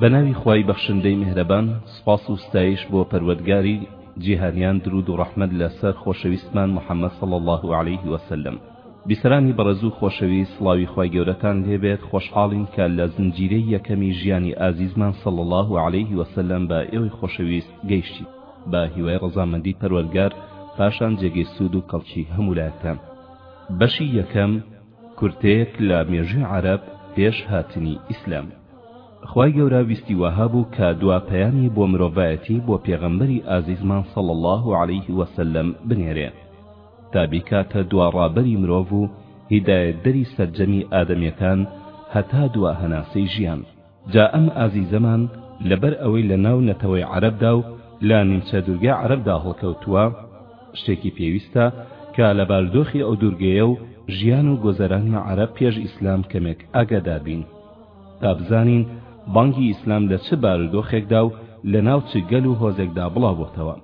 بەناوی خوای بەخشندەی میهرەبان سوپاس و ستایش بۆ پەروەردگاری جیهانیان درود و ڕەحمەت لە سەر خۆشەویستمان محمد صلی اللە علیه وسلم بیسەرانی بەڕێزو خۆشەویست سڵاوی خوای گەورەتان لێ بێت خۆشحاڵین کە لە زنجیرەی یەکەمی ژیانی ئازیزمان صلی اللە علیه وسلم بە ئێوەی خۆشەویست گەیشتین بە هیوای ڕەزامەندی پەروەردگار پاشان جێگەی سوود و کەڵکی هەموو لایەکتان بەشی یەکەم کورتەیەک لە مێژووی عەرەب پێش هاتنی ئیسلام. خوای گەورە ویستی وەها بوو کە دوا پەیامی بۆ مرۆڤایەتی بۆ پێغەمبەری ئازیزمان صلی اللە علیه وسلم بنێرێ تا بیکاتە دوا ڕابەری مرۆڤ و هیدایەتدەری سەرجەمی ئادەمیەکان هەتا دوا هەناسەی ژیان جا ئەم ئازیزەمان لەبەر ئەوەی لە ناو نەتەوەی عەرەبدا و لە نیمچە دوورگەی عەرەبدا هەڵکەوتووە، شتێکی پێویستە کە لە باردۆخی ئەو دوورگەیە و ژیان و گۆزەرانی عەرەب پێش ئیسلام کەمێک ئاگادار بین تا بزانین بانگی ئیسلام لە چ بارودۆخێکدا و لە ناو چ گەل و هۆزێکدا بڵاو بۆتەوە.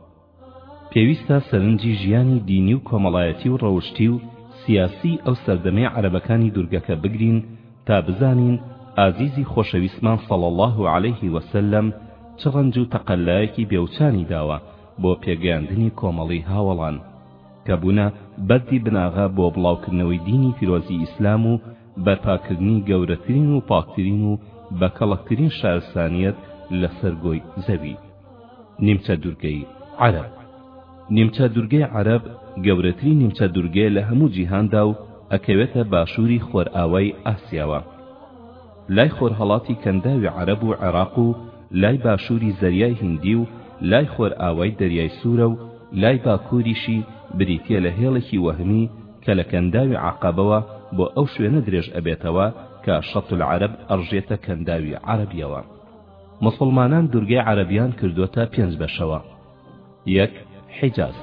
پێویستە سەرنجی ژیانی دینی و کۆمەڵایەتی و ڕەوشتی و سیاسیی ئەو سەردەمەی عەرەبەکانی دوورگەکە بگرین تا بزانین ئازیزی خۆشەویستمان صلی اللە علیه و سلم چ ڕەنج و تەقەلایەکی بێوچانی داوە بۆ پێگەیاندنی کۆمەڵی هاوەڵان کە بوونە بەردی بناغە بۆ بڵاوکردنەوەی دینی پیرۆزی ئیسلام و بەرپاکردنی گەورەترین و پاکترین و بەکەڵکترین شارستانییەت لەسەر گۆی زەوی. نیمچەدورگەی عەرەب نیمچەدورگەی عەرەب گەورەترین نیمچەدورگەیە لە هەموو جیهاندا و ئەکەوێتە باشووری خۆرئاوای ئاسیاوە لای خۆرهەڵاتی کەنداوی عەرەب و عێراق و لای باشووری زەریای هیندی و لای خۆرئاوای دەریای سوورە و لای باکووریشی بریتییە لە هێڵێکی وەهمی کە لە کەنداوی عەقەبەوە بۆ ئەو شوێنە درێژ ئەبێتەوە کە شەتولعەرەب ئەڕژێتە کەنداوی عەرەبییەوە موسڵمانان دورگەی عەرەبیان کردووەتە پێنج بەشەوە، یەک، حیجاز،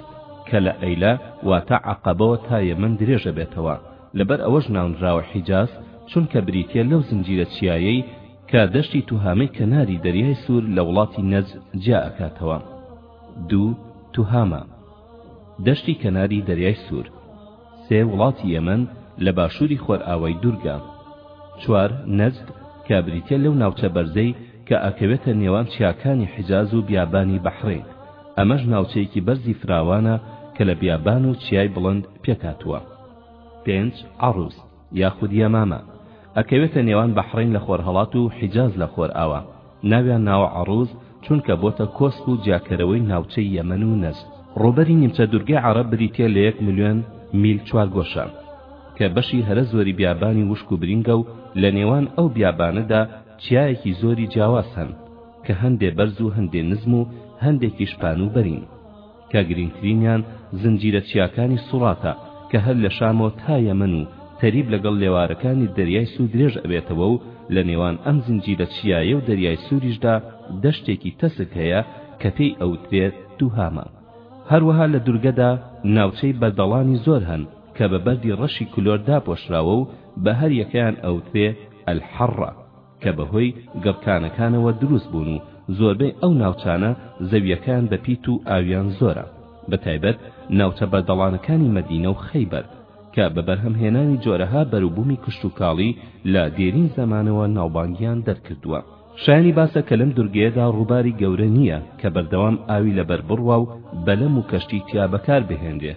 کە لە ئەیلە واتە عەقەبەوە تا یەمەن درێژە بێتەوە، لەبەر ئەوەش ناونراوە حیجاز، چونکە بریتییە لەو زنجیرە چیایەی کە دەشتی توهامەی کەناری دەریای سوور لە وڵاتی نەجد جیا ئەکاتەوە. دوو، توهامە، دەشتی کەناری دەریای سوور. سێ وڵاتی یەمەن لە باشووری خۆرئاوای دوورگە. چوار، نەجد، کە بریتیە لەو ناوچە بەرزەی کە ئەکەوێتە نێوان چیاکانی حیجاز و بیابانی بەحرەین، ئەمەش ناوچەیەکی بەرزی فراوانە کە لە بیابان و چیای بڵند پێکهاتووە. پێنج، عەڕوس. یاخود یەمامە، ئەکەوێتە نێوان بەحرەین لە خۆرهەڵات و حیجاز لە خۆرئاوا، ناویان ناوە عەڕوز چونکە بۆتە کۆسپ و جیاکەرەوەی ناوچەی یەمەن و نەجد. ڕووبەری نیمچە دوورگەی عەرەب بریتییە لە یەک ملیۆن میل چوارگۆشە، کە بەشی هەرە زۆری بیابانی وشک و برینگە و لە نێوان ئەو بیابانەدا چیایەکی زۆری جیاواز هەن کە هەندێ بەرز و هەندێ نزم و هەندێکیش پان و بەرین. کە گرینگترینیان زنجیرە چیاکانی سوڕاتە کە هەر لە شامۆ تا یەمەن و تەریب لەگەڵ لێوارەکانی دەریای سوور درێژ ئەبێتەوە و لە نێوان ئەم زنجیرە چیایە و دەریای سووریشدا دەشتێکی تەسک هەیە کە پێی ئەوترێ توهامە هەروەها لە دورگەدا ناوچەی بەردەڵانی زۆر هەن کە بە بەردی ڕەشی کلۆر داپۆشراوە و بە هەر یەکەیان ئەوترێ الحرە کە بەهۆی گڕکانەکانەوە دروست بوون و زۆربەی ئەو ناوچانە زەوییەکەیان بەپیت و ئاویان زۆرە بە تایبەت ناوچە بەردەڵانەکانی مەدینە و خەیبەر کە بە بەرهەمهێنانی جۆرەها بەروبوومی کشتوکاڵی لە دێرین زەمانەوە ناوبانگیان دەرکردووە. شایانی باسە کە لەم دورگەیەدا ڕووباری گەورە نییە کە بەردەوام ئاوی لەبەر بڕوا و بەلەم و کەشتی تیا بەکار بهێنرێ،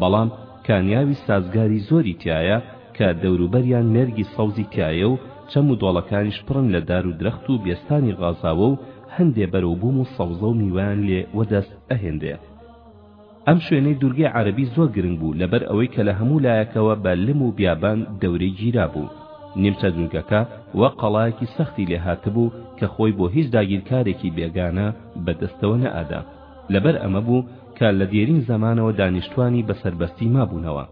بەڵام کانیاوی سازگاری زۆری تیایە کە دەوروبەریان مێرگی سەوزی تیایە و چەم و دۆڵەکانیش پڕن لە دار و درەخت و بێستانی غازاوە و هەندێ بەرەو بوم و سەوزە و میوەیان لێ وەدەست ئەهێنرێ. ئەم شوێنەی دورگەی عەرەبی زۆر گرنگ بوو لەبەر ئەوەی کە لە هەموو لایەکەوە بە لم و بیابان دەورەی گیرابوو. نیمچە دورگەکە وەک قەڵایەکی سەختی لێ هاتبوو کە خۆی بۆ هیچ داگیرکارێکی بێگانە بە دەستەوە نەئەدا. لەبەر ئەمە بوو کە لە دێرین زەمانەوە دانیشتوانی بە سەربەستی مابوونەوە،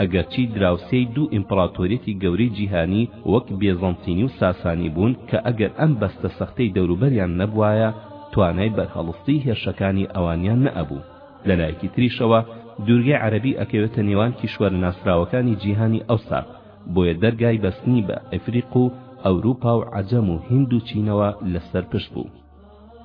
ئەگەرچی دراوسێی دوو ئیمپڕاتۆریەتی گەورەی جیهانی وەک بێزەنتینی و ساسانی بوون کە ئەگەر ئەم بەستە سەختەی دەوروبەریان نەبوایە توانای بەرهەڵستی هێرشەکانی ئەوانیان نەئەبوو. لە لایەکی تریشەوە دوورگەی عەرەبی ئەکەوێتە نێوان کیشوەرە ناسراوەکانی جیهانی ئەوسا، بۆیە دەرگای بەستنی بە ئەفریق و ئەوروپا و عەجەم و هیند و چینەوە لەسەر پشت بوو.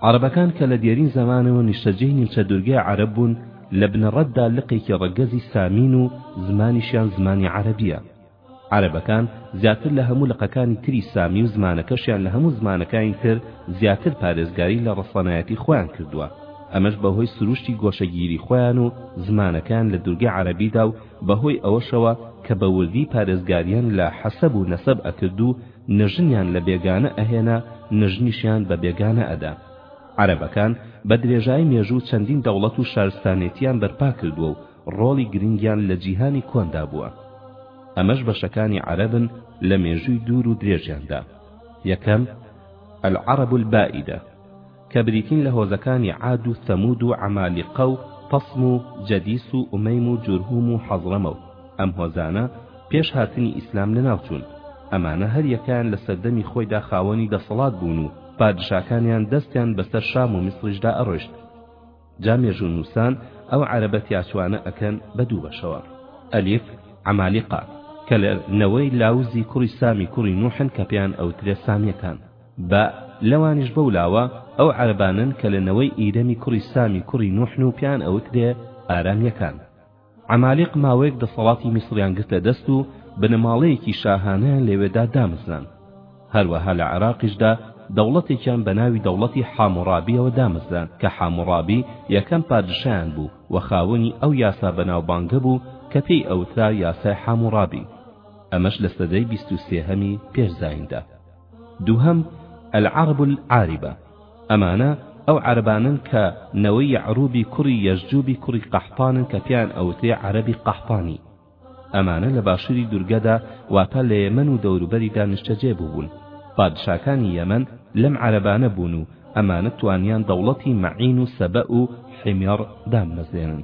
عەرەبەکان کە لە دێرین زەمانەوە نیشتەجێی نیمچە دورگەی عەرەب بوون لە بنەڕەتدا لقێکی ڕەگەزی سامین و زمانیشیان زمانی عەرەبییە عەرەبەکان زیاتر لە هەموو لقەکانی تری سامی و زمانەکەشیان لە هەموو زمانەکانی تر زیاتر پارێزگاری لە ڕەسەنایەتی خۆیان کردووە ئەمەش بەهۆی سروشتی گۆشەگیری خۆیان و زمانەکان لە دورگەی عەرەبیدا و بەهۆی ئەوەشەوە کە بە وردی پارێزگاریان لە حەسەب و نەسەب ئەکرد و نەژنیان لە بێگانە ئەهێنا نەژنیشیان بە بێگانە ئەدا عەرەبەکان بە درێژایی مێژوو چەندین دەوڵەت و شارستانێتیان بەرپا کردووە و ڕۆڵی گرنگیان لە جیهانی کۆندا بووە ئەمەش بەشەکانی عەرەبن لە مێژووی دوور و درێژیاندا یەکەم، العرب البائدە، کە بریتین لە هۆزەکانی عاد و ثەموود و عەمالیقە و تەسم و جەدیس و ئومەیم و جورهوم و حەزڕەمە و ئەم هۆزانە پێش هاتنی ئیسلام لەناو چوون ئەمانە هەر یەکەیان لە سەردەمی خۆیدا خاوەنی دەسەڵات بوون و پادشاکانیان دەستیان بەسەر شام و میسڕیشدا ئەڕۆیشت جا مێژوو نووسان ئەو عەرەبە تیاچوانە ئەکەن بە دوو بەشەوە، ئەلیف، عەمالیقە، کە لە نەوەی لاوزی کوڕی سامی کوڕی نوحن کە پێیان ئەوترێ سامیەکان، بە، لەوانیش بەو لاوە ئەو عەرەبانەن کە لە نەوەی ئیرەمی کوڕی سامی کوڕی نوحن و پێیان ئەوترێ ئارامیەکان. عەمالیق ماوەیەک دەسەڵاتی میسڕیان گرتە دەست و بنەماڵەیەکی شاهانەیان لەوێدا دامەزراند هەروەها لە عێراقیشدا دەوڵەتێکیان بە ناوی دەوڵەتی حاموڕابییەوە دامەزراند کە حاموڕابی یەکەم پادشایان بوو و خاوەنی ئەو یاسا بەناوبانگە بوو کە پێی ئەوترا یاسای حاموڕابی ئەمەش لە سەدەی بیست و سێهەمی پێش زاییندا دووهەم، العرب العاربە، ئەمانە ئەو عەرەبانەن کە نەوەی یەعروبی کوڕی یەژجوبی کوڕی قەحتانن کە پێیان ئەوترێ عەرەبی قەحتانی. ئەمانە لە باشووری دوورگەدا واتە لە یەمەن و دەوروبەریدا نیشتەجێ بووبوون. پادشاکانی یەمەن لەم عەرەبانە بوون و ئەمانە توانیان دەوڵەتی مەعین و سەبەء و حیمەڕ دامنەزێنن.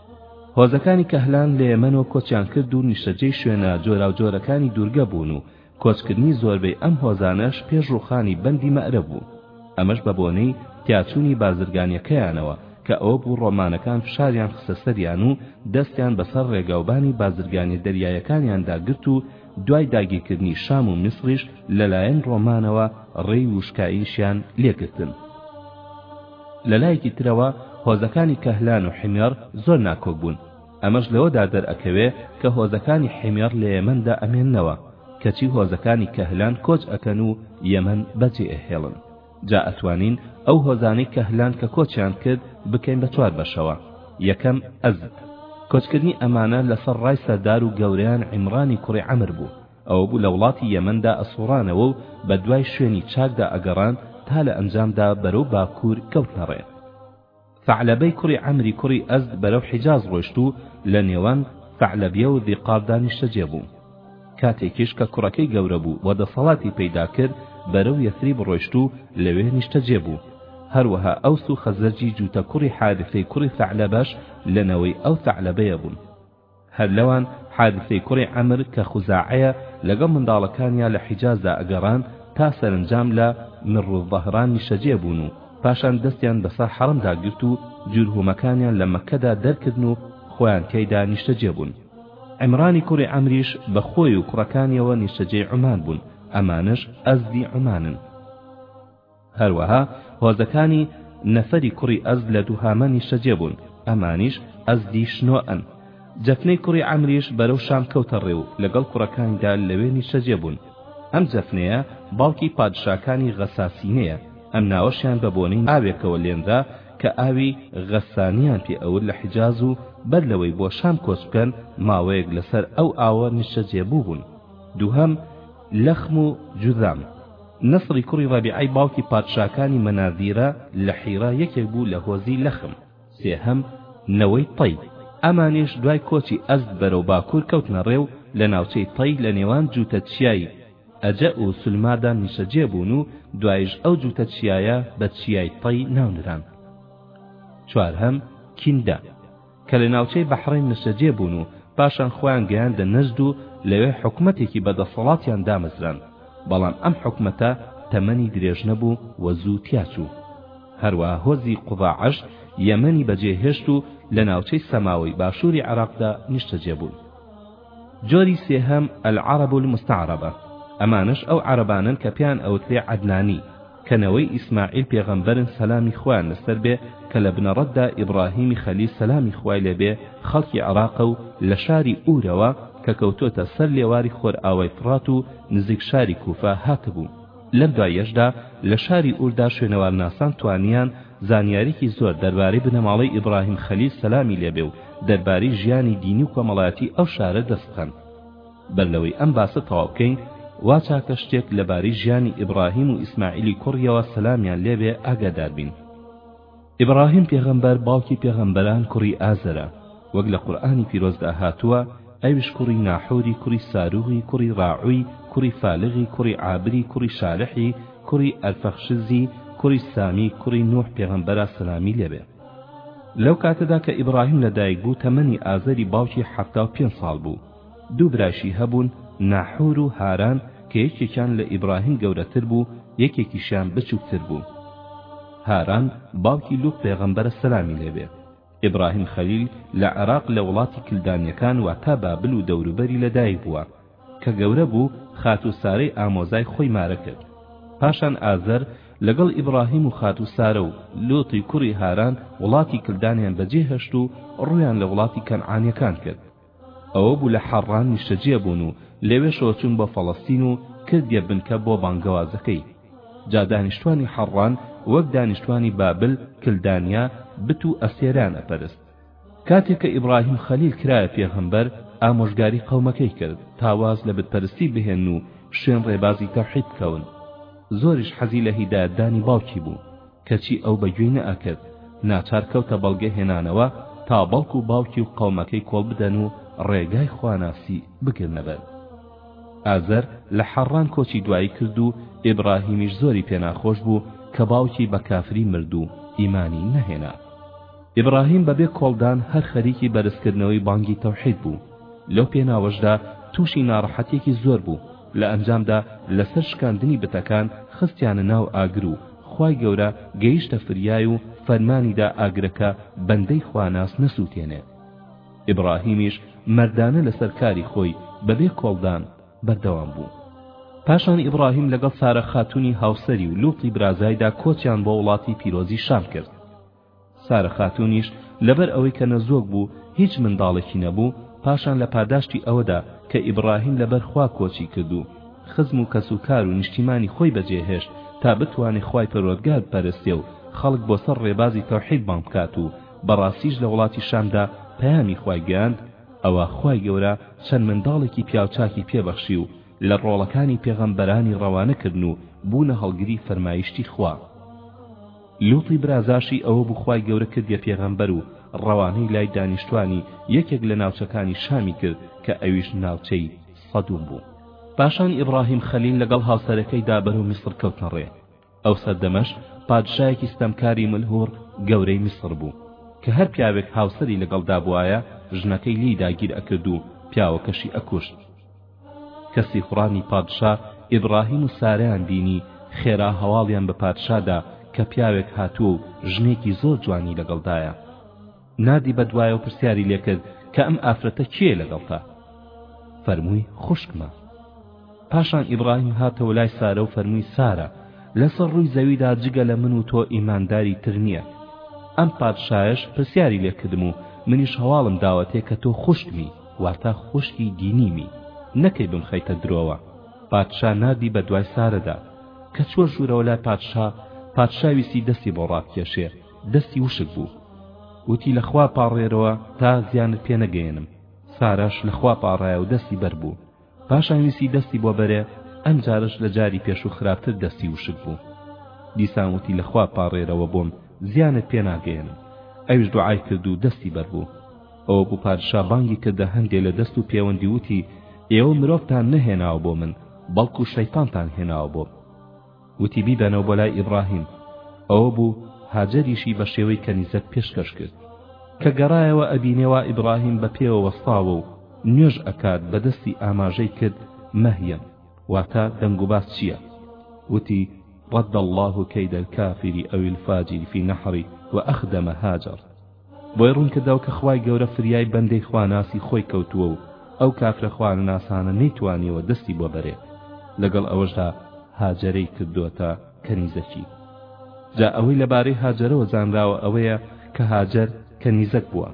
هۆزەکانی کەهلان لە یەمەنەوە کۆچیان کرد و نیشتەجێی شوێنە جۆراوجۆرەکانی دوورگە بوون و کۆچکردنی زۆربەی ئەم هۆزانەش پێش ڕووخانی بەندی مەئرەب بوو ئەمەش بە بۆنەی تیاچوونی بازرگانیەکەیانەوە کە ئەوە بوو ڕۆمانەکان فشاریان خستە سەریان و دەستیان بەسەر ڕێگاوبانی بازرگانیە دەریایەکانیاندا گرت و دوای داگیرکردنی شام و میسڕیش لەلایەن ڕۆمانەوە ڕێی ووشکاییشیان لێگرتن. لەلایەکی ترەوە هۆزەکانی کەهلان و حیمێڕ زۆر ناکۆک بوون، ئەمەش لەوەدا دەرئەکەوێ کە هۆزەکانی حیمێڕ لە یەمەندا ئەمێننەوە، کەچی هۆزەکانی کەهلان کۆچ ئەکەن و یەمەن بەجێ ئەهێڵن، جا ئەتوانین ئەو هۆزانەی کەهلان کە کۆچیان کرد بکەین بە چوار بەشەوە، یەکەم، ئەزد، کۆچکردنی ئەمانە لەسەر ڕای سەردار و گەورەیان عیمڕانی کوڕی عەمر بوو، ئەوەبوو لە وڵاتی یەمەندا ئەسوڕانەوە و بە دوای شوێنی چاکدا ئەگەڕان تا لە ئەنجامدا بەرەو باکوور کەوتنە ڕێ. ثەعلەبەی کوڕی عەمری کوڕی ئەزد بەرەو حیجاز ڕۆیشت و لە نێوان، ثەعلەبیە، و، ذیقار، دا نیشتەجێ بوو. کاتێکیش کە کوڕەکەی گەورە بوو و دەسەڵاتی پەیدا کرد، بەرەو یەثریب ڕۆیشت و لەوێ نیشتەجێ بوو. هەروەها ئەوس و خەزرەجی جووتە کوڕی حارثەی کوڕی ثەعلەبەش لە نەوەی ئەو ثەعلەبەیە بوون. هەر لەوان حارثەی کوڕی عەمر کە خوزاعەیە لەگەڵ منداڵەکانیا لە حیجازدا ئەگەڕان تا سەرەنجام لە، مر الظهران، نیشتەجێ بوون و پاشان دەستیان بەسەر حەڕەمدا گرت و جورهومەکانیان لە مەککەدا دەرکردن و خۆیان تیایدا نیشتەجێ بوون. عمرانی کوڕی عەمریش بە خۆی و کوڕەکانیەوە نیشتەجێی عمان بوون، ئەمانەش ئەزدی عمانن. هەروەها هۆزەکانی، نەفەری کوڕی ئەزد لە دوهامە نیشتەجێ بوون، ئەمانیش ئەزدی شنۆ ئەن. جەفنەی کوڕی عەمریش بەرەو شام کەوتە ڕێ و لەگەڵ کوڕەکانیدا لەوێ نیشتەجێ بوون. ئەم جەفنەیە باوکی پادشاکانی غەساسینەیە، ئەم ناوەشیان بە بۆنەی ئاوێکەوە لێنرا کە ئاوی، غەسانیان، پێ ئەورد لە حیجاز و بەر لەوەی بۆ شام کۆچ بکەن ماوەیەک لەسەر ئەو ئاوە نیشتەجێ بووبوون. دوهەم، لەخم و جوذام. نەسری کوڕی ڕەبیعەی باوکی پادشاکانی مەنازیرە لە حیرە یەکێک بوو لە هۆزی لەخم، سێهەم نەوەی طەی، ئەمانیش دوای کۆچی ئەزد بەرەو باکوور کەوتنە ڕێ و لە ناوچەی طەی لە نێوان جووتە چیای، ئەجە، و سولمادا نیشەجێ بوون و دوایش ئەو جووتە چیایە بە چیای طەی ناونران. چوارهەم، کیندە. کە لە ناوچەی بەحرەین نیشتەجێ بوون و پاشان خۆیان گەیاندە نەجد و لەوێ حکومەتێکی بە دەسەڵاتیان دامەزراند بەڵام ئەم حکومەتە تەمەنی درێژ نەبوو و زوو تیاچوو هەروەها هۆزی قوزاعەش یەمەنی بەجێ هێشت و لە ناوچەی سەماوەی باشووری عێراقدا نیشتەجێ بوون جۆری سێهەم العرب المستعربە ئەمانەش ئەو عەرەبانەن کە پێیان ئەوترێ عەدنانی کە نەوەی ئیسماعیل پێغەمبەرن سەلامی خوایان لەسەر بێ کە لە بنەڕەتدا ئیبڕاهیمی خەلیل سەلامی خوای لێ بێ خەڵکی عێڕاقە و لە شاری ئورەوە کە کەوتۆتە سەر لێواری خۆرئاوای فڕات و نزیک شاری کوفە هاتبوو لەم دواییەشدا لە شاری ئوردا شوێنەوارناسان توانیان زانیاریی زۆر دەربارەی بنەماڵەی ئیبڕاهیم خەلیل سەلامی لێ بێ و دەربارەی ژیانی دینی و کۆمەڵایەتی ئەو شارە دەست بخەن. بەر لەوەی ئەم باسە تەواو بکەین وا چاکە شتێک لەبارەی ژیانی ئیبڕاهیم و ئیسماعیلی کوڕیەوە سەلامیان لێبێ ئاگادار بین. ئیبڕاهیم پێغەمبەر باوکی پێغەمبەران کوڕی ئازەرە وەک لە قورئانی پیرۆزدا هاتووە ئەویش کوڕی ناحۆری کوڕی ساروغی کوڕی ڕاعوی کوڕی فالغی کوڕی عابری کوڕی شالحی کوڕی ئەرفەخشزی کوڕی سامی کوڕی نوح پێغەمبەرە سەلامی لێبێ لەو کاتەدا کە ئیبڕاهیم لەدایک بوو تەمەنی ئازەری باوکی حەفتا و پێنج ساڵ بوو دوو برایشی هەبوون، ناحوور و هاران، کە یەکێکیان لە ئیبراهیم گەورەتر بوو، یەکێکیشیان بچووکتر بوو. هاران باوکی لووط پێغەمبەرە سەلامی لێ بێ. ئیبراهیم خەلیل لە عێراق لە وڵاتی کلدانییەکان واتە بابل و دەوروبەری لە دایک بووە. کە گەورە بوو خاتوو سارەی ئامۆزای خۆی مارە کرد. پاشان ئازەر لەگەڵ ئیبراهیم و خاتوو سارە و لووطی کوڕی هاران وڵاتی کلدانیان بەجێ هێشت و ڕوویان لە وڵاتی کەنعانییەکان کرد. ئەوە بوو لە حەڕڕان نیشتەجێ بوون و لەوێشەوە چوون بۆ فەڵەستین و کردیە بنکە بۆ بانگەوازەکەی. جا دانیشتوانی حەڕڕان وەک دانیشتوانی بابل، کلدانیا، بت و ئەسێران ئەپەرست. کاتێ کە ئیبڕاهیم خەلیل کرایە پێغەمبەر، ئامۆژگاری قەومەکەی کرد تا واز لە بتپەرستی بهێن و شوێن ڕێبازی تەوحید بکەون. زۆریش حەزی لە هیدایەتدانی باوکی بوو. کەچی ئەو بە گوێی نەئەکرد، ناچار کەوتە بەڵگە هێنانەوە تا بەڵک و باوکی و قەومەکەی کۆڵ بدەن و ڕێگای خواناسی بگرنە بەر. ئازەر لە حەڕڕان کۆچی دوایی کرد و ئیبڕاهیمیش زۆری پێ ناخۆش بوو کە باوکی بە کافری مرد و ئیمانی نەهێنا. ئیبڕاهیم بە بێ کۆڵدان هەر خەریکی بەرزکردنەوەی بانگی تەوحید بوو، لەو پێناوەشدا تووشی ناڕەحەتیەکی زۆر بوو، لە ئەنجامدا لەسەر شکاندنی بتەکان خستیانە ناو ئاگر و خوای گەورە گەیشتە فریای و فەرمانی دا ئاگرەکە بەندەی خواناس نەسووتێنێ ئیبڕاهیمیش مەردانە لەسەر کاری خۆی بەبێ کۆڵدان بەردەوام بوو پاشان ئیبڕاهیم لەگەڵ سارە خاتوونی هاوسەری و لووتی برازایدا کۆچیان بۆ وڵاتی پیرۆزی شام کرد سارە خاتوونیش لەبەر ئەوەی کە نەزۆک بوو هیچ منداڵێکی نەبوو، پاشان لە پاداشتی ئەوەدا کە ئیبڕاهیم لەبەر خوا کۆچی کرد و خزم و کەس و کار و نیشتیمانی خۆی بەجێ هێشت تا بتوانێ خوای پەروەردگار بپەرستێ و خەڵک بۆ سەر ڕێبازی تەوحید بانگ بکات و بەڕاستیش لە وڵاتی شامدا پەیامی خوای گەیاند ئەوا خوای گەورە چەند منداڵێکی پیاو چاکی پێ بەخشی و لە ڕۆڵەکانی پێغەمبەرانی ڕەوانە کردن و بوونە هەڵگری فەرمایشتی خوا. لوطی برازاشی ئەوە بوو خوای گەورە کردیە پێغەمبەر و ڕەوانەی لای دانیشتوانی یەکێک لە ناوچەکانی شامی کرد کە ئەویش ناوچەی سەدوم بوو پاشان ئیبڕاهیم خەلیل لەگەڵ هاوسەرەکەیدا بەرەو میسڕ کەوتنە ڕێ ئەو سەردەمەش پادشایەکی ستەمکاری ملهوڕ گەورەی میسڕ بوو کە هەر پیاوێک هاوسەری لەگەڵدا بوایە ژنەکەی لێی داگیر ئەکرد و پیاوەکەشی ئەکوشت کە سیخوڕانی پادشا ئیبڕاهیم و سارەیان بینی خێرا هەواڵیان بە پادشا دا کە پیاوێک هاتووە و ژنێکی زۆر جوانی لەگەڵدایە ناردی بەدوایەوە پرسیاری لێکرد کە ئەم ئافرەتە کێیە لەگەڵتا فەرمووی خوشکمە پاشان ئیبڕاهیم هاتەوە لای سارە و فەرمووی سارە لەسەر ڕووی زەویدا جگە لە من و تۆ ئیمانداری تر نییە ئەم پادشایش پرسیاری لێکردم و منیش هەواڵم داوەتێ کە تۆ خوشکمی واتا خوشکی دینیمی نەکەی بمخەیتە درۆوە پادشا ناردی بە دوای سارەدا کە چووە ژوورەوە لای پادشا پادشا ویستی دەستی بۆ ڕابکێشێ دەستی وشک بوو وتی لە خوا پاڕێرەوە تا زیانت پێ نەگەیەنم ساراش لە خوا پاڕایەوە دەستی بەر بوو پاشان ویستی دەستی بۆ بەرێ ئەم جارەش لە جاری پێشوو خراپتر دەستی وشک بوو دیسان وتی لە خوا پاڕێرەوە بۆم زیانت پێ ناگەیەنم ئەویش دوعای کرد و دەستی بەربوو ئەوە بوو پادشا بانگی کردە هەندێ لە دەست و پێوەندی وتی ئێوە مرۆڤتان نەهێناوە بۆ من بەڵکو شەیتانتان هێناوە بۆم وتی بیبەنەوە بۆ لای ئیبڕاهیم ئەوە بوو هاجەریشی بە شێوەی کەنیزەک پێشکەش کرد کە گەڕایەوە ئەبینێ وا ئیبڕاهیم بە پێوە وەستاوە و نوێژ ئەکات بە دەستی ئاماژەی کرد مەهیەم واتە دەنگوباس چییە وتی رد الله كيد الكافر أو الفاجر في نحري وأخدم هاجر بۆی ڕونکردەوە کە خوای گەورە فریای بەندەی خواناسی خۆی کەوتووە و ئەو کافرە خوانەناسانە نەیتوانیوە دەستی بۆ بەرێت لەگەڵ ئەوەشدا هاجەرەی کردۆتە کەنیزەکی جا ئەوەی لەبارەی هاجەرەوە زانراوە ئەوەیە کە هاجەر کەنیزەک بووە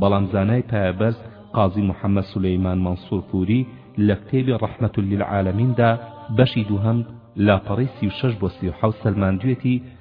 بەڵام زانای پایەبەرز قازی محەممەد سولەیمان مەنسوور پووری لە کتێبی ڕەحمەتوللیلعالەمیندا بەشی دووهەم لاپەڕەی سی و شەش بۆ سی و حەوت سەلماندوێتی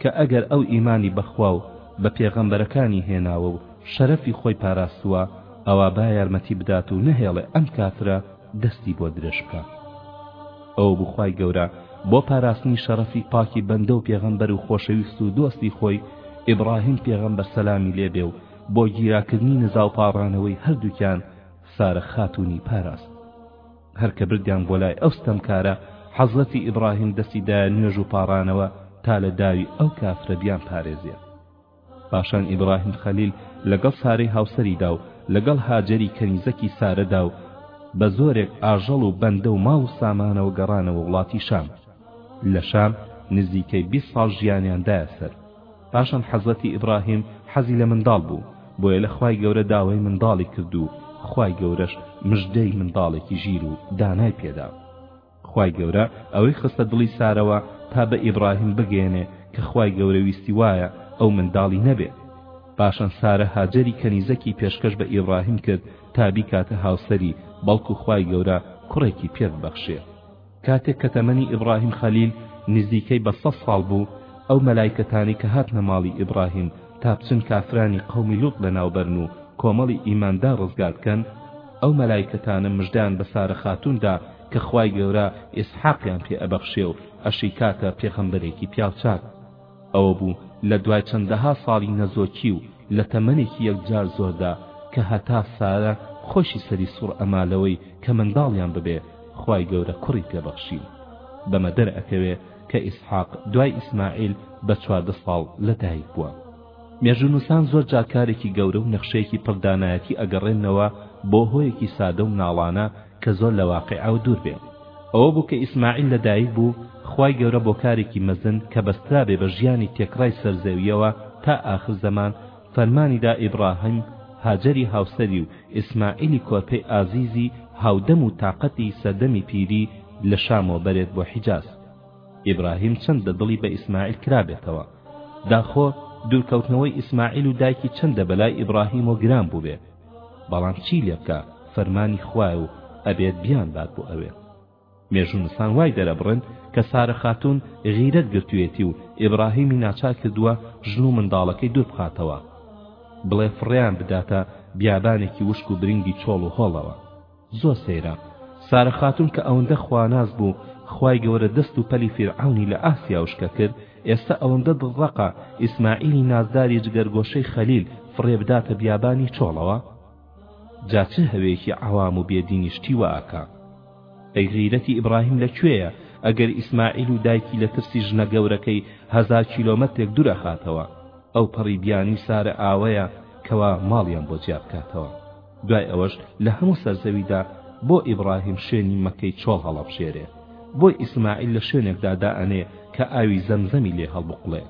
کە ئەگەر ئەو ئیمانی بە خوا و بە پێغەمبەرەکانی هێناوە و شەرەفی خۆی پاراستووە ئەوا با یارمەتی بدات و نەهێڵێ ئەم کافرە دەستی بۆ درێژ بکا ئەوەبوو خوای گەورە بۆ پاراستنی شەرەفی پاکی بەندە و پێغەمبەر و خۆشەویست و دۆستی خۆی ئیبڕاهیم پێغەمبەر سەلامی لێبێ و بۆ گیراکردنی نزا و پاڕانەوەی هەردووکیان سارە خاتوونی پاراست هەر کە بردیان بۆ لای ئەو ستەمکارە حەزرەتی ئیبڕاهیم دەستی دایە نوێژ و پاڕانەوە تا لە داوی ئەو کافرە بیان پارێزێ پاشان ئیبڕاهیم خەلیل لەگەڵ سارەی هاوسەریدا و لەگەڵ هاجەری کەنیزەکی سارەدا و بە زۆرێک ئاژەڵ و بەندە و ماڵ و سامانەوە گەڕانەوە وڵاتی شام لە شام نزیکەی بیست ساڵ ژیانیاندایە سەر پاشان حەزرەتی ئیبراهیم حەزی لە منداڵ بوو بۆیە لە خوای گەورە داوای منداڵی کرد و خوای گەورەش مژدەی منداڵێکی ژیر و دانای پێدا خوای گەورە ئەوەی خستە دڵی سارەوە تا بە ئیبراهیم بگەێنێ کە خوای گەورە ویستی وایە ئەو منداڵی نەبێ پاشان سارە هاجەری کەنیزەکی پێشکەش بە ئیبراهیم کرد تا بیکاتە هاوسەری بەڵکو خوای گەورە کوڕێکی پێ ببەخشێ کاتێک کە تەمەنی ئیبڕاهیم خەلیل نزیکەی بە سەد ساڵ بوو ئەو مەلایکەتانەی کە هاتنە ماڵی ئیبڕاهیم تا بچن کافرانی قەومی لوط لەناوبەرن و کۆمەڵی ئیماندار ڕزگار بکەن ئەو مەلایکەتانە مژدەیان بە سارە خاتوون دا کە خوای گەورە ئیسحاقیان پێ ئەبەخشێ و ئەشیکاتە پێغەمبەرێکی پیاوچاک ئەوە بوو لە دوای چەندەها ساڵی نەزۆکی و لە تەمەنێکی یەکجار زۆردا کە هەتا سارە خۆشی سەری سوڕ ئەما لەوەی کە منداڵیان ببێ خوای گەورە کوڕی پێ بەخشی بەمە دەر ئەکەوێ کە ئیسحاق دوای ئیسماعیل بە چواردە ساڵ لە دایک بووە. مێژوونووسان زۆر جار کارێکی گەورە و نەخشەیەکی پڕ دانایەتی ئەگەڕێننەوە بۆ هۆیەکی سادە و مناڵانە، کە زۆر لە واقیع و دوور بێ. ئەوە بوو کە ئیسماعیل لە دایک بوو، خوای گەورە بۆ کارێکی مەزن کە بەسترابێ بە ژیانی تێکڕای سەر زەوییەوە تا ئاخر زەمان، فەرمانی دا ئیبڕاهیم، هاجەری هاوسەری و ئیسماعیلی کۆرپەی ئازیزی هاودەم و تاقەتی سەردەمی پیری لە شامەوە بەرێت بۆ حیجاز. ئیبڕاهیم چەندە دڵی بە ئیسماعیل کرابێتەوە. داخۆ دوورکەوتنەوەی ئیسماعیل و دایکی چەندە بە لای ئیبڕاهیمەوە گران بووبێ. بەڵام چی لێ بکا فەرمانی خوایە و ئەبێت بیان بات بۆ ئەوێ مێژوو نوسان وای دەرەبڕن کە سارە خاتوون غیرەت گرتویەتی و ئیبڕاهیمی ناچار کردووە ژن و منداڵەکەی دوور بخاتەوە بڵێ فڕێیان بداتە بیابانێکی وشک و برینگی چۆڵ و هۆڵەوە زۆر سەیرە سارە خاتون کە ئەوندە خواناس بوو خوای گەورە دەست و پەلی فیرعەونی لە ئاسیا وشکە کرد ئێستا ئەوندە دڵ ڕەقە ئیسماعیلی نازداری جگەرگۆشەی خەلیل فڕێ بداتە بیابانی چۆڵەوە جا چ هەوێکی عەوام و بێ دینی شتی وا ئەکا ئەی غیرەتی ئیبڕاهیم لە کوێیە ئەگەر ئیسماعیل و دایکی لە ترسی ژنە گەورەکەی هەزار کیلۆمەترێک دوور ئەخاتەوە ئەو پەڕی بیانی سارە ئاوەیە کەوا ماڵیان بۆ جیا بکاتەوە دوای ئەوەش لە هەموو سەرزەویدا بۆ ئیبڕاهیم شوێنی مەککەی چۆڵ هەڵەبژێرێ، بۆ ئیسماعیل لە شوێنێکدا دائەنێ کە ئاوی زەمزەمی لێ هەڵبقڵێ.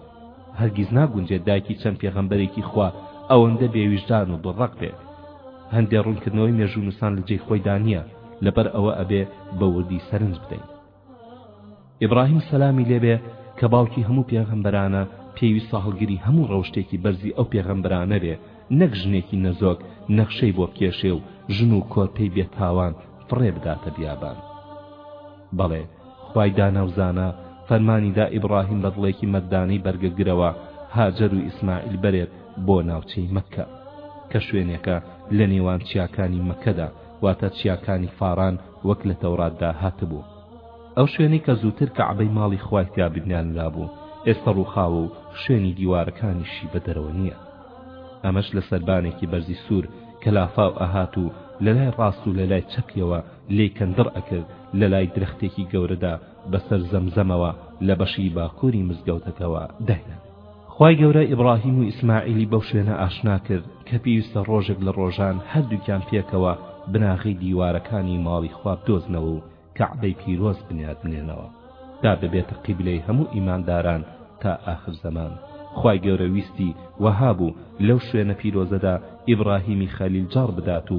هەرگیز ناگونجێ دایکی چەند پێغەمبەرێکی خوا ئەوەندە بێویژدان و دوڕەق بێ. هەندێ ڕوونکردنەوەی مێژوونووسان لە جێی خۆیدا نییە، لەبەر ئەوە ئەبێ بە وردی سەرنج بدەین. ئیبڕاهیم سەلامی لێ بێ کە باوکی هەموو پێغەمبەرانە پێویستە هەڵگری هەموو ڕەوشتێکی بەرزی ئەو پێغەمبەرانە بێ نەک ژنێکی نەزۆک نەخشەی بۆ بکێشێ و ژن و کۆرپەی بێ تاوان فڕێ بداتە بیابان بەڵێ خوای دانا و زانا فەرمانی دا ئیبڕاهیم بە دڵێکی مەردانەی بەرگە گرەوە هاجەر و ئیسماعیل بەرێت بۆ ناوچەی مەککە کە شوێنێکە لە نێوان چیاکانی مەکەدا واتە چیاکانی فاران وەک لە تەوراتدا هاتبوو ئەو شوێنەی کە زووتر کەعبەی ماڵی خوای تیا بنیانرابوو ئێستە ڕووخاوە و شوێنی دیوارەکانیشی بە دەرەوە نییە ئەمەش لە سەربانێکی بەرزی سوور کە لافاو ئەهات و لەلای ڕاست و لەلای چەپیەوە لێی کەندڕ ئەکرد لەلای درەختێکی گەورەدا بەسەر زەمزەمەوە لە بەشی باکووری مزگەوتەکەوە داینان خوای گەورە ئیبڕاهیم و ئیسماعیلی بەو شوێنە ئاشنا کرد کە پێویستە ڕۆژێک لە ڕۆژان هەردووکیان پێکەوە بناغەی دیوارەکانی ماڵی خوا بدۆزنەوە و کەعبەی پیرۆز بنیات بنێنەوە تا ببێتە قیبلەی هەموو ئیمانداران تا ئاخر زەمان خوای گەورە ویستی وەها بوو لەو شوێنە پیرۆزەدا ئیبڕاهیمی خەلیل جاڕ بدات و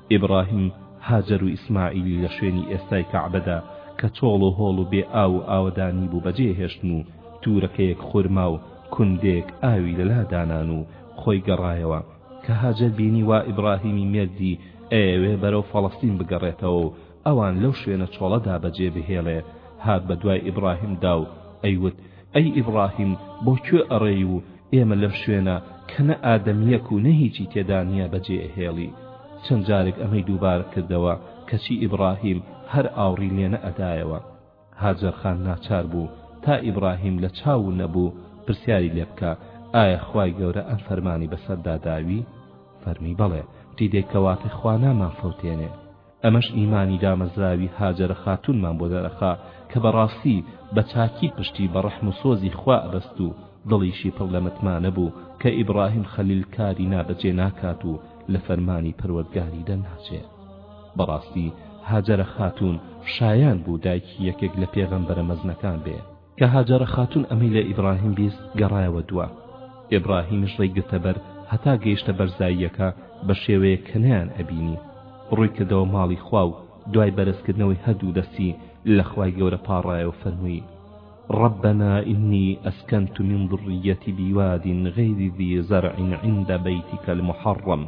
ئیبڕاهیم، هاجەر و ئیسماعیلی لە شوێنی ئێستای کەعبەدا کە چۆڵ و هۆڵ و بێ ئاو و ئاوەدانی بوو بەجێ هێشتن و تورەکەیەک خورما و کوندێک ئاوی لە لا دانان و خۆی گەڕایەوە کە هاجەر بینی وا ئیبڕاهیمی مێردی ئەیەوێ بەرەو فەڵەستین بگەڕێتەوە و ئەوان لەو شوێنە چۆڵەدا بەجێ بهێڵێ هات بە دوای ئیبڕاهیمدا و ئەیوت ئەی ئیبڕاهیم بۆ کوێ ئەڕێی و ئێمە لەم شوێنە کە نە ئادەمیەک و نە هیچی تێدا نیە بەجێ ئەهێڵی چەند جارێک ئەمەی دووبارە کردەوە کەچی ئیبڕاهیم هەر ئاوڕی لێ نە ئەدایەوە هاجەر خان ناچار بوو تا ئیبڕاهیم لە چاو و نەبوو پرسیاری لێ بکا ئایا خوای گەورە ئەم فەرمانی بەسەردا داوی فەرمی بەڵێ دیدەی کەواتە خوا نامانفەوتێنێ ئەمەش ئیمانی دامەزراوی هاجەرە خاتوونمان بۆ دەرەخا کە بەڕاستی بە چاکی پشتی بە ڕەحم و سۆزی خوا ئەبەست و دڵیشی پڕ لە متمانە بوو کە ئیبڕاهیم خەلیل کاری نا بە جێ ناکات و لە فەرمانی پەروەردگاری دەرناچێ بەڕاستی هاجەرە خاتوون شایان بوو دایکی یەکێک لە پێغەمبەرە مەزنەکان بێ کە هاجەرە خاتوون ئەمەی لە ئیبراهیم بیست گەڕایەوە دوا ئیبراهیمیش ڕێی گرتە بەر هەتا گەیشتە بەرزاییەکە بە شێوەیەک کە نەیان ئەبینی ڕووی کردەوە ماڵی خوا و دوای بەرزکردنەوەی هەردوو دەستی لە خوای گەورە پاڕایەوە فەرمووی ربنا إني أسكنت من ذريتي بواد غير ذي زرع عند بيتك المحرم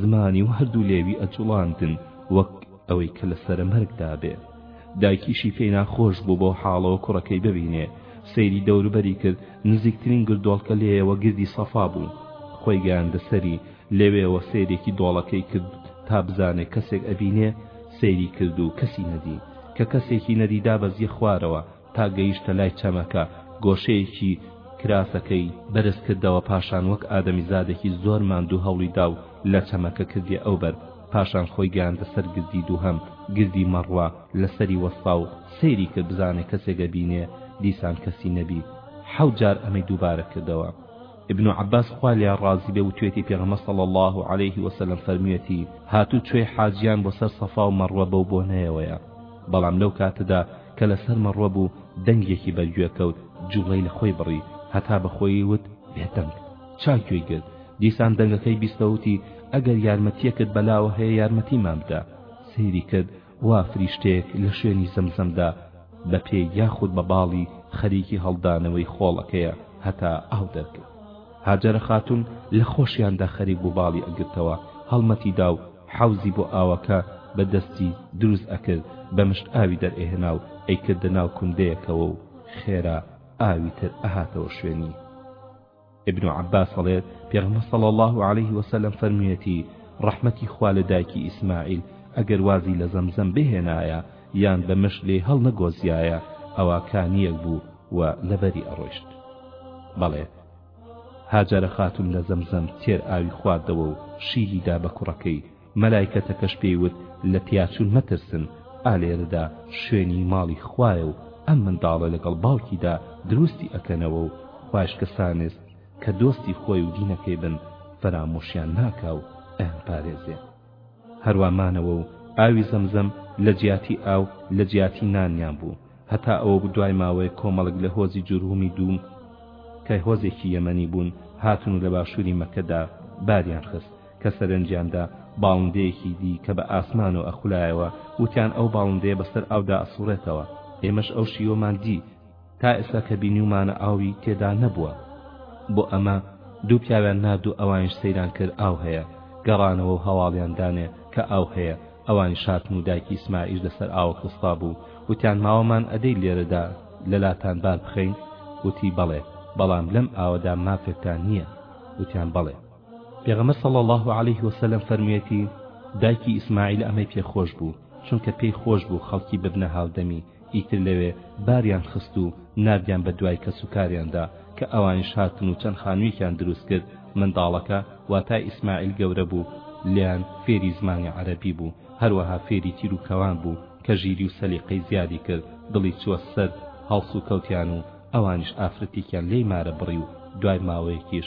زمانی و هەردوو لێوی ئەجوڵاندن وەک ئەوەی کە لە سەرە مەرگ دابێ دایکیشی پێی ناخۆش بوو بەو حاڵەوە کوڕەکەی ببینێ سەیری دەوروبەری کرد نزیکترین گردۆڵکە لێیەوە گردی سەفا بوو خۆی گەیاندە سەری لەوێوە سەیرێکی دۆڵەکەی کرد تا بزانێ کەسێک ئەبینێ سەیری کرد و کەسی نەدی کە کەسێکی نەدی دابەزیە خوارەوە تا گەیشتە لای چەمەکە گۆشەیەکی کراسەکەی بەرز کردەوە پاشان وەک ئادەمیزادێکی زۆر ماندوو هەوڵی دا و لە چەمەکە کردیە ئەوبەر پاشان خۆی گەیاندە سەر گردی دووهەم گردی مەڕوە لە سەری وەستا و سەیری کرد بزانێ کەسێک ئەبینێ دیسان کەسی نەبی حەوت جار ئەمەی دووبارە کردەوە ابن عباس خوا لێیان ڕازی بێ وتوێتی پێغەمبەر صلی اللە علیه وسلم فەرموویەتی هاتوچۆی حاجیان بۆ سەر صەفا و مەڕوە بەو بۆنەیەوەیە بەڵام لەو کاتەدا کە لە سەر مەڕوە بوو دەنگێکی بەر گوێ کەوت جوڵەی لە خۆی بڕی هەتا بە خۆیی وت، بێ دەنگ! چا گوێی گرت؟ دیسان دەنگەکەی بیستەوە وتی، ئەگەر یارمەتییەکت بە لاوە هەیە یارمەتیمان بدە. سەیری کرد وا فریشتەیەک لە شوێنی زەمزەمدا بە پێ یاخود بە باڵی خەریکی هەڵدانەوەی خۆڵەکەیە هەتا ئاو دەرکرد. هاجەرە خاتوون لە خۆشیاندا خەریک بوو باڵی ئەگرتەوە هەڵمەتی دا و حەوزی بۆ ئاوەکە بە دەستی دروست ئەکرد بە مشت ئاوی دەرئەهێنا و ئەیکردە ناو کوندەیەکەوە و خێرا ئاوی تر ئەهاتەوە شوێنی. ابن عباس ئەڵێت، پێغەمبەر صلی اللە علیه وسلم فەرموویەتی، ڕەحمەتی خوا لە دایکی ئیسماعیل، ئەگەر وازی لە زەمزەم بهێنایە یان بە مشت لێی هەڵنەگۆزیایە ئەوا کانییەک بوو و لەبەری ئەڕۆیشت. بەڵێ. هاجرە خاتوون لە زەمزەم تێر ئاوی خواردەوە و شیری دا بە کوڕەکەی، مەلایکەتەکەش پێی وت لە پیاچوون مەترسن، ئالێرەدا شوێنی ماڵی خوایە و ئەم منداڵە لەگەڵ باوکیدا دروستی ئەکەنەوە و خوایش کەسانێس کە دۆستی خۆی و دینەکەی بن فەرامۆشیان ناکا و ئەیانپارێزێ. هەروا مانەوە و ئاوی زەمزەم لە جیاتی ئاو لە جیاتی نانیان بوو هەتا ئەوە بوو دوای ماوەیەک کۆمەڵێک لە هۆزی جورهومی دووم کە هۆزێکی یەمەنی بوون هاتن و لە باشووری مەکەدا باریان خست کە سەرنجیاندا باڵندەیەکی دی کە بە ئاسمانەوە ئەخولایەوە وتیان ئەو باڵندەیە بەسەر ئاودا ئەسوڕێتەوە ئێمەش ئەو شیوەمان دی تا ئێستا کە بینیومانە ئاوی تێدا نەبووە بۆ ئەمە دوو پیاویان نارد و ئەوانیش سەیران کرد ئاو هەیە گەڕانەوە و هەواڵیان دانێ کە ئاو هەیە ئەوانیش هاتن و دایکی ئیسماعیش لەسەر ئاوەک وەستابوو وتیان ماوەمان ئەدەی لێرەدا لەلاتان بار بخەین وتی بەڵێ بەڵام لەم ئاوەدا مافێکتان نییە وتیان بەڵێ پێغەمبەر صلی اللە علیه وسلم فەرموویەتی دایکی ئیسماعیل ئەمەی پێ خۆش بوو چونکە پێی خۆش بوو خەڵکی ببنە هاودەمی ئیتر لەوێ باریان خست و ناردیان بە دوای کەس و کاریاندا کە ئەوانیش هاتن و چەند خانوویەکیان دروست کرد منداڵەکە واتا ئیسماعیل گەورە بوو لیان فێری زمانی عەرەبی بوو هەروەها فێری تیر و کەوان بوو کە ژیری و سەلیقەی زیادی کرد دڵی چووە سەر هەڵسوکەوتیان و ئەوانیش ئافرەتێکیان لێی مارە بڕی و دوای ماوەیەکیش